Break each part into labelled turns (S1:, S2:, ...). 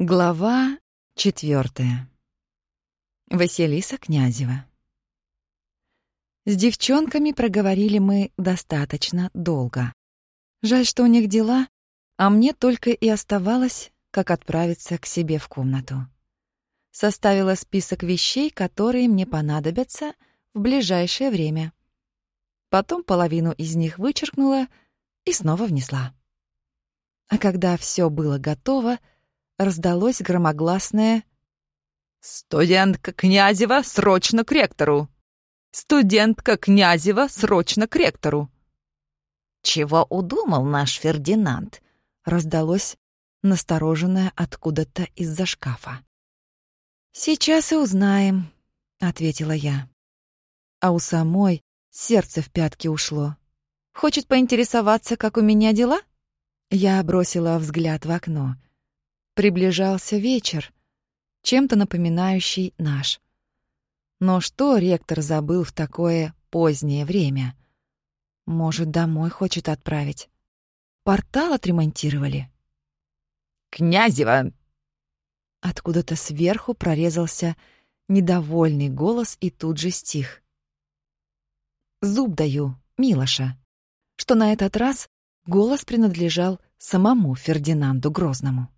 S1: Глава четвертая. Василиса Князева. С девчонками проговорили мы достаточно долго. Жаль, что у них дела, а мне только и оставалось, как отправиться к себе в комнату. Составила список вещей, которые мне понадобятся в ближайшее время. Потом половину из них вычеркнула и снова внесла. А когда все было готово, раздалось громогласное «Студентка Князева, срочно к ректору! Студентка Князева, срочно к ректору!»
S2: «Чего удумал наш Фердинанд?» — раздалось настороженное откуда-то из-за шкафа.
S1: «Сейчас и узнаем», — ответила я. А у самой сердце в пятки ушло. «Хочет поинтересоваться, как у меня дела?» Я бросила взгляд в окно — Приближался вечер, чем-то напоминающий наш. Но что ректор забыл в такое позднее время? Может, домой хочет отправить? Портал отремонтировали?
S2: «Князева!»
S1: Откуда-то сверху прорезался недовольный голос и тут же стих. «Зуб даю, Милоша», что на этот раз голос принадлежал самому Фердинанду Грозному.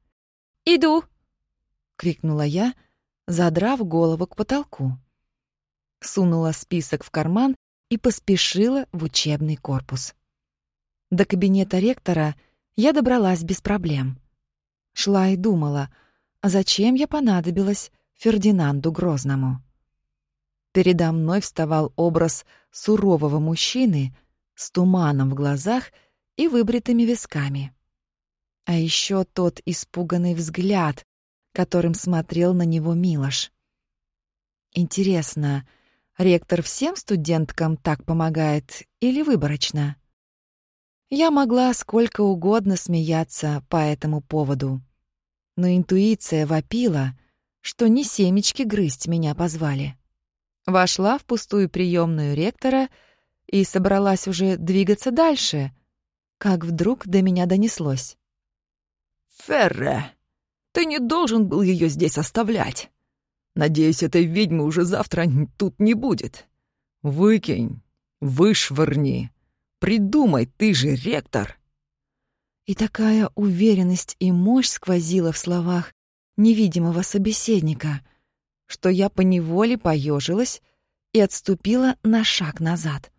S1: «Иду!» — крикнула я, задрав голову к потолку. Сунула список в карман и поспешила в учебный корпус. До кабинета ректора я добралась без проблем. Шла и думала, а зачем я понадобилась Фердинанду Грозному? Передо мной вставал образ сурового мужчины с туманом в глазах и выбритыми висками. А еще тот испуганный взгляд, которым смотрел на него Милош. Интересно, ректор всем студенткам так помогает или выборочно? Я могла сколько угодно смеяться по этому поводу. Но интуиция вопила, что не семечки грызть меня позвали. Вошла в пустую приемную ректора и собралась уже двигаться дальше, как вдруг до меня донеслось.
S3: Ферре, ты не должен был ее здесь оставлять. Надеюсь, этой ведьмы уже завтра тут не будет. Выкинь, вышвырни. Придумай, ты же ректор.
S1: И такая уверенность и мощь сквозила в словах невидимого собеседника, что я поневоле поежилась и отступила на шаг назад.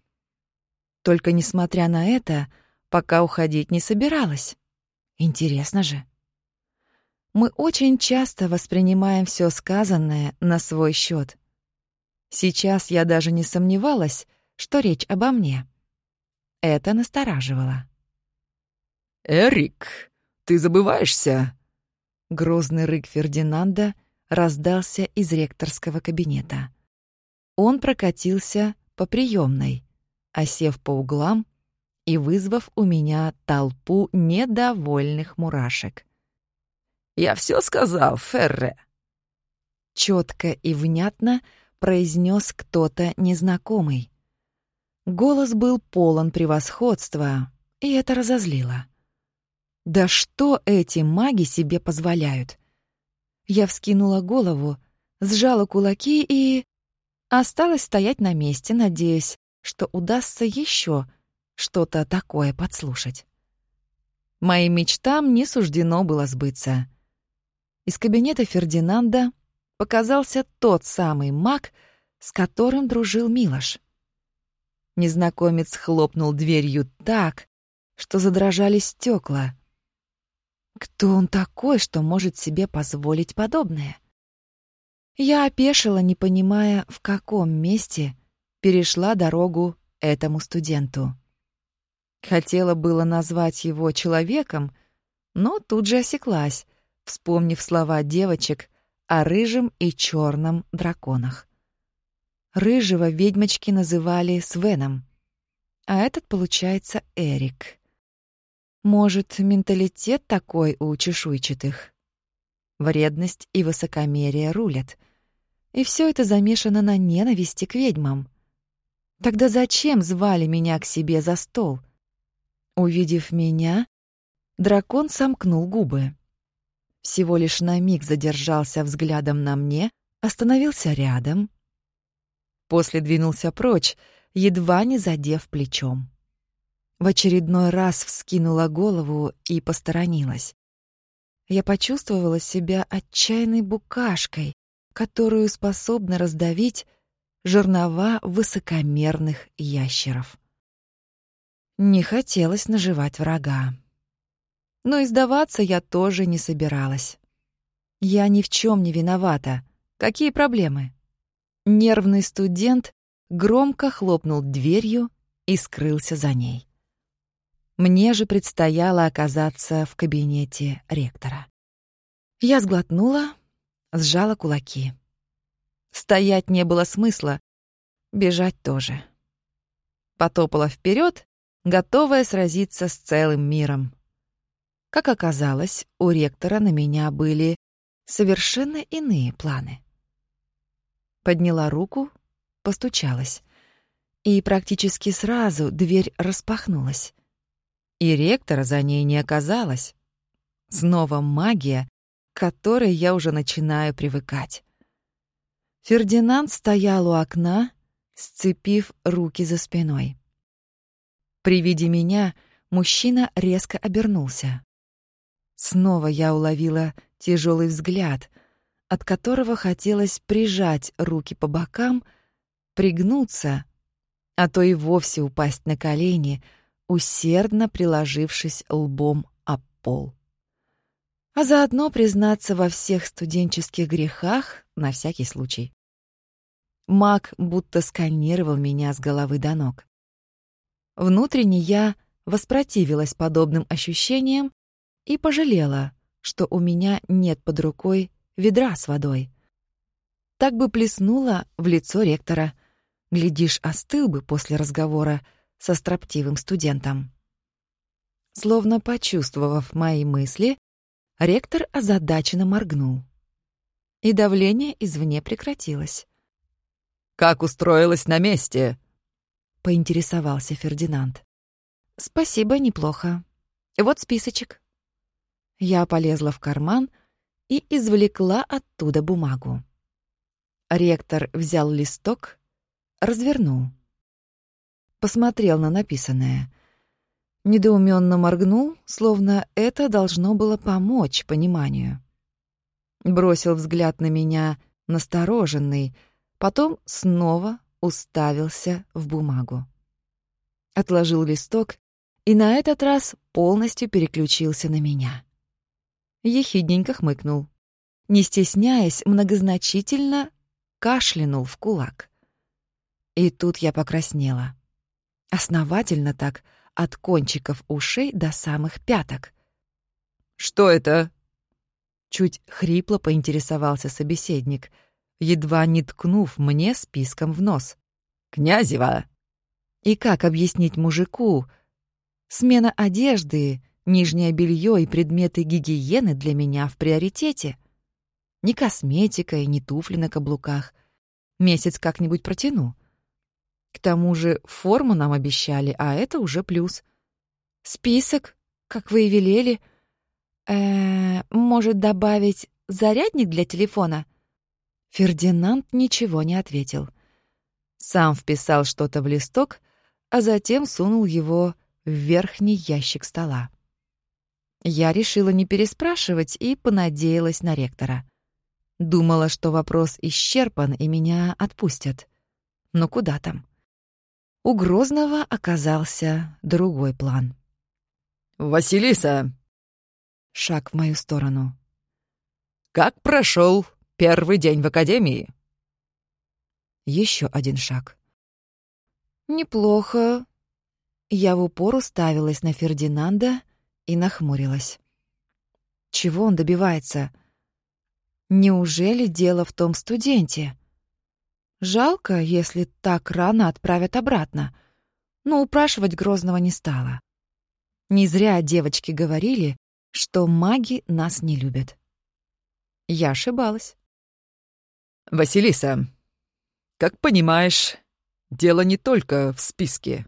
S1: Только несмотря на это, пока уходить не собиралась. Интересно же. Мы очень часто воспринимаем все сказанное на свой счет. Сейчас я даже не сомневалась, что речь обо мне. Это настораживало.
S3: «Эрик, ты забываешься?»
S1: Грозный рык Фердинанда раздался из ректорского кабинета. Он прокатился по приемной, осев по углам и вызвав у меня толпу недовольных мурашек.
S3: Я все сказал, Ферре.
S1: Четко и внятно произнес кто-то незнакомый. Голос был полон превосходства, и это разозлило. Да что эти маги себе позволяют? Я вскинула голову, сжала кулаки и осталась стоять на месте, надеясь, что удастся еще что-то такое подслушать. Моим мечтам не суждено было сбыться. Из кабинета Фердинанда показался тот самый маг, с которым дружил Милош. Незнакомец хлопнул дверью так, что задрожали стекла. Кто он такой, что может себе позволить подобное? Я опешила, не понимая, в каком месте перешла дорогу этому студенту. Хотела было назвать его человеком, но тут же осеклась, вспомнив слова девочек о рыжем и черном драконах. Рыжего ведьмочки называли Свеном, а этот, получается, Эрик. Может, менталитет такой у чешуйчатых? Вредность и высокомерие рулят. И все это замешано на ненависти к ведьмам. Тогда зачем звали меня к себе за стол? Увидев меня, дракон сомкнул губы. Всего лишь на миг задержался взглядом на мне, остановился рядом, после двинулся прочь, едва не задев плечом. В очередной раз вскинула голову и посторонилась. Я почувствовала себя отчаянной букашкой, которую способны раздавить жернова высокомерных ящеров. Не хотелось наживать врага. Но и сдаваться я тоже не собиралась. Я ни в чем не виновата. Какие проблемы? Нервный студент громко хлопнул дверью и скрылся за ней. Мне же предстояло оказаться в кабинете ректора. Я сглотнула, сжала кулаки. Стоять не было смысла, бежать тоже. Потопала вперед, готовая сразиться с целым миром. Как оказалось, у ректора на меня были совершенно иные планы. Подняла руку, постучалась. И практически сразу дверь распахнулась. И ректора за ней не оказалось. Снова магия, к которой я уже начинаю привыкать. Фердинанд стоял у окна, сцепив руки за спиной. При виде меня мужчина резко обернулся. Снова я уловила тяжелый взгляд, от которого хотелось прижать руки по бокам, пригнуться, а то и вовсе упасть на колени, усердно приложившись лбом об пол. А заодно признаться во всех студенческих грехах на всякий случай. Маг будто сканировал меня с головы до ног. Внутренне я воспротивилась подобным ощущениям и пожалела, что у меня нет под рукой ведра с водой. Так бы плеснула в лицо ректора. Глядишь, остыл бы после разговора со строптивым студентом. Словно почувствовав мои мысли, ректор озадаченно моргнул. И давление извне прекратилось.
S3: «Как устроилась на месте?»
S1: — поинтересовался Фердинанд. «Спасибо, неплохо. Вот списочек». Я полезла в карман и извлекла оттуда бумагу. Ректор взял листок, развернул. Посмотрел на написанное. Недоуменно моргнул, словно это должно было помочь пониманию. Бросил взгляд на меня, настороженный, потом снова уставился в бумагу. Отложил листок и на этот раз полностью переключился на меня. Ехидненько хмыкнул. Не стесняясь, многозначительно кашлянул в кулак. И тут я покраснела. Основательно так, от кончиков ушей до самых пяток.
S3: «Что это?»
S1: Чуть хрипло поинтересовался собеседник — едва не ткнув мне списком в нос.
S3: «Князева!»
S1: И как объяснить мужику? Смена одежды, нижнее белье и предметы гигиены для меня в приоритете. Ни косметика и ни туфли на каблуках. Месяц как-нибудь протяну. К тому же форму нам обещали, а это уже плюс. Список, как вы и велели. Э, может добавить зарядник для телефона? Фердинанд ничего не ответил. Сам вписал что-то в листок, а затем сунул его в верхний ящик стола. Я решила не переспрашивать и понадеялась на ректора. Думала, что вопрос исчерпан и меня отпустят. Но куда там? У Грозного оказался другой план.
S3: «Василиса!»
S1: Шаг в мою сторону.
S3: «Как прошел Первый день в академии.
S1: Еще один шаг. Неплохо. Я в упор уставилась на Фердинанда и нахмурилась. Чего он добивается? Неужели дело в том студенте? Жалко, если так рано отправят обратно. Но упрашивать Грозного не стала. Не зря девочки говорили, что маги нас не любят. Я ошибалась.
S3: «Василиса, как понимаешь, дело не только в списке.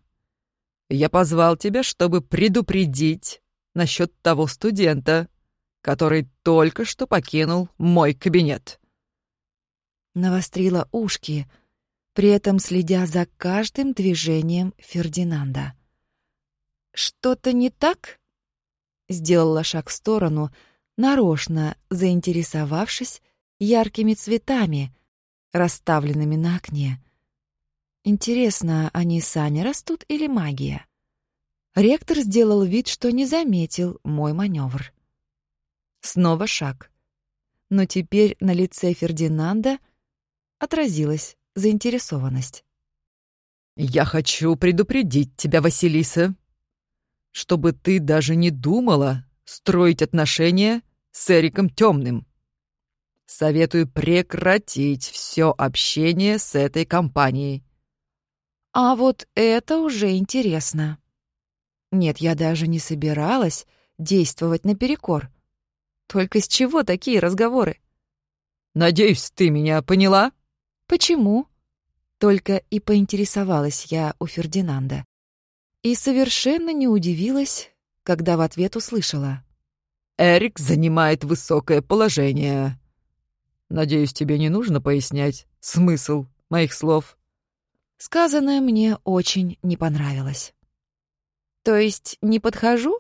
S3: Я позвал тебя, чтобы предупредить насчет того студента, который только что покинул мой кабинет.
S1: Навострила ушки, при этом следя за каждым движением Фердинанда. «Что-то не так?» Сделала шаг в сторону, нарочно заинтересовавшись яркими цветами, расставленными на окне. Интересно, они сами растут или магия? Ректор сделал вид, что не заметил мой маневр. Снова шаг. Но теперь на лице Фердинанда отразилась заинтересованность.
S3: «Я хочу предупредить тебя, Василиса, чтобы ты даже не думала строить отношения с Эриком Темным. Советую прекратить все общение с этой компанией.
S1: А вот это уже интересно. Нет, я даже не собиралась действовать наперекор. Только с чего такие разговоры?
S3: Надеюсь, ты меня поняла?
S1: Почему? Только и поинтересовалась я у Фердинанда. И совершенно не удивилась, когда в ответ услышала.
S3: «Эрик занимает высокое положение. Надеюсь, тебе не нужно пояснять смысл моих слов».
S1: Сказанное мне очень не понравилось. «То есть не подхожу?»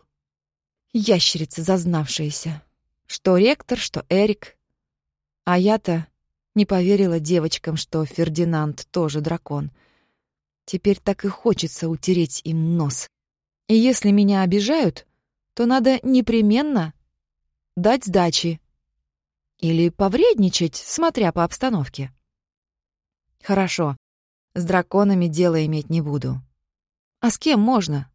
S1: Ящерица зазнавшаяся. Что ректор, что Эрик. А я-то не поверила девочкам, что Фердинанд тоже дракон. Теперь так и хочется утереть им нос. И если меня обижают, то надо непременно дать сдачи. Или повредничать, смотря по обстановке. Хорошо, с драконами дело иметь не буду. А с кем можно?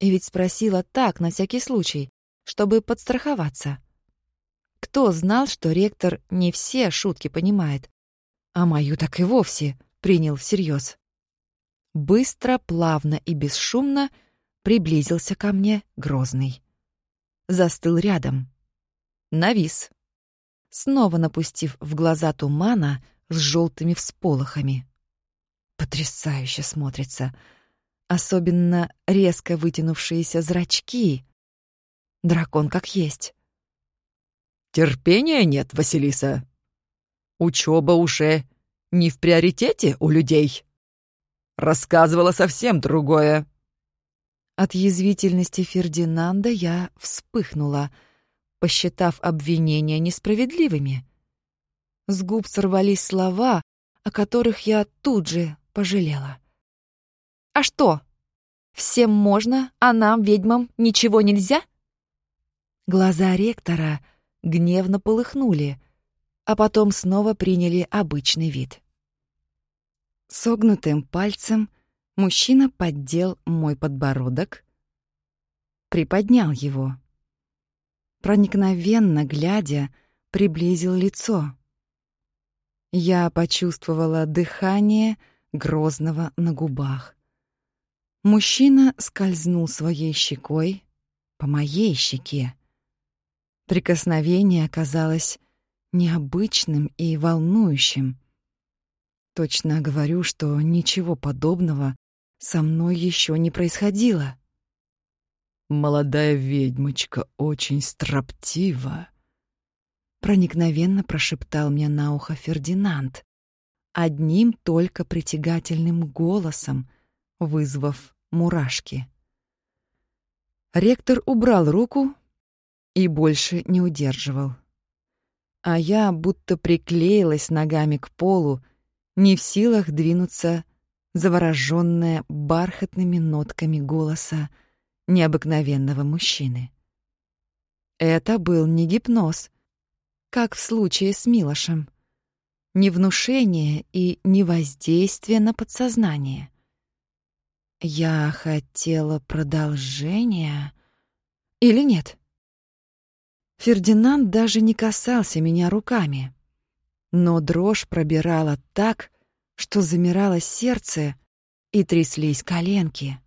S1: И ведь спросила так, на всякий случай, чтобы подстраховаться. Кто знал, что ректор не все шутки понимает, а мою так и вовсе принял всерьез. Быстро, плавно и бесшумно приблизился ко мне Грозный. Застыл рядом. Навис. Снова напустив в глаза тумана с желтыми всполохами. Потрясающе смотрится. Особенно резко вытянувшиеся зрачки. Дракон как есть.
S3: Терпения нет, Василиса. Учеба уже не в приоритете у людей. Рассказывала совсем другое.
S1: От язвительности Фердинанда я вспыхнула, посчитав обвинения несправедливыми. С губ сорвались слова, о которых я тут же пожалела. «А что? Всем можно, а нам, ведьмам, ничего нельзя?» Глаза ректора гневно полыхнули, а потом снова приняли обычный вид. Согнутым пальцем мужчина поддел мой подбородок, приподнял его. Проникновенно глядя, приблизил лицо. Я почувствовала дыхание Грозного на губах. Мужчина скользнул своей щекой по моей щеке. Прикосновение оказалось необычным и волнующим. Точно говорю, что ничего подобного со мной еще не происходило.
S3: «Молодая ведьмочка очень строптива», —
S1: проникновенно прошептал мне на ухо Фердинанд, одним только притягательным голосом, вызвав мурашки. Ректор убрал руку, и больше не удерживал. А я будто приклеилась ногами к полу, не в силах двинуться, заворожённая бархатными нотками голоса необыкновенного мужчины. Это был не гипноз, как в случае с Милошем, не внушение и не воздействие на подсознание. Я хотела продолжения или нет? Фердинанд даже не касался меня руками. Но дрожь пробирала так, что замирало сердце и тряслись коленки.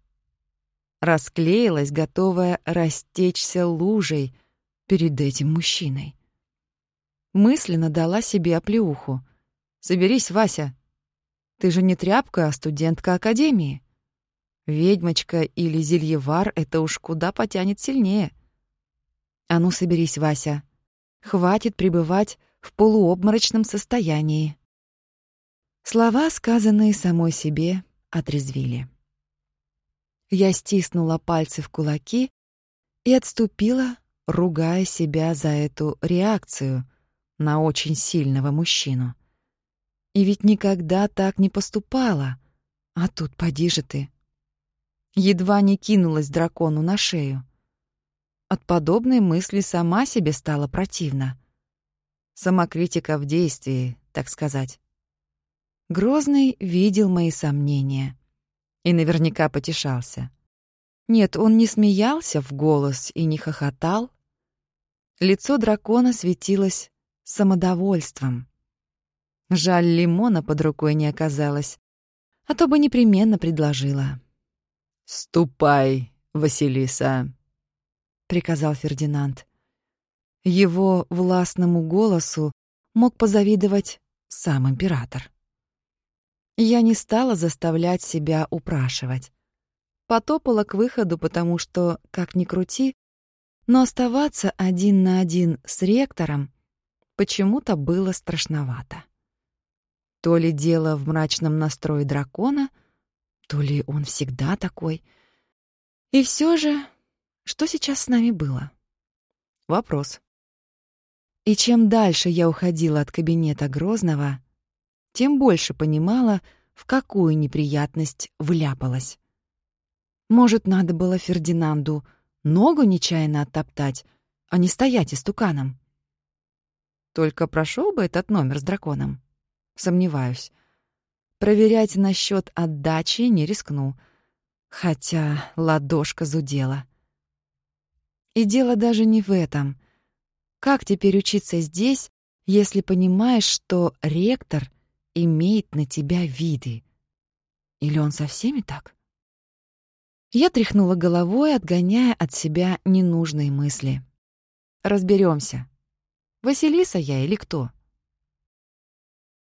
S1: Расклеилась, готовая растечься лужей перед этим мужчиной. Мысленно дала себе оплеуху. «Соберись, Вася. Ты же не тряпка, а студентка академии. Ведьмочка или зельевар — это уж куда потянет сильнее». А ну, соберись, Вася. Хватит пребывать в полуобморочном состоянии. Слова, сказанные самой себе, отрезвили. Я стиснула пальцы в кулаки и отступила, ругая себя за эту реакцию на очень сильного мужчину. И ведь никогда так не поступала. А тут поди же ты. Едва не кинулась дракону на шею. От подобной мысли сама себе стала противна. Самокритика в действии, так сказать. Грозный видел мои сомнения и наверняка потешался. Нет, он не смеялся в голос и не хохотал. Лицо дракона светилось самодовольством. Жаль, лимона под рукой не оказалось, а то бы непременно предложила.
S3: «Ступай, Василиса», — приказал Фердинанд.
S1: Его властному голосу мог позавидовать сам император. Я не стала заставлять себя упрашивать. Потопала к выходу, потому что, как ни крути, но оставаться один на один с ректором почему-то было страшновато. То ли дело в мрачном настрое дракона, то ли он всегда такой. И все же, что сейчас с нами было? Вопрос. И чем дальше я уходила от кабинета Грозного, тем больше понимала, в какую неприятность вляпалась. Может, надо было Фердинанду ногу нечаянно оттоптать, а не стоять истуканом. Только прошел бы этот номер с драконом. Сомневаюсь. Проверять насчет отдачи не рискну. Хотя ладошка зудела. И дело даже не в этом. Как теперь учиться здесь, если понимаешь, что ректор имеет на тебя виды. Или он со всеми так? Я тряхнула головой, отгоняя от себя ненужные мысли. Разберемся. Василиса я или кто?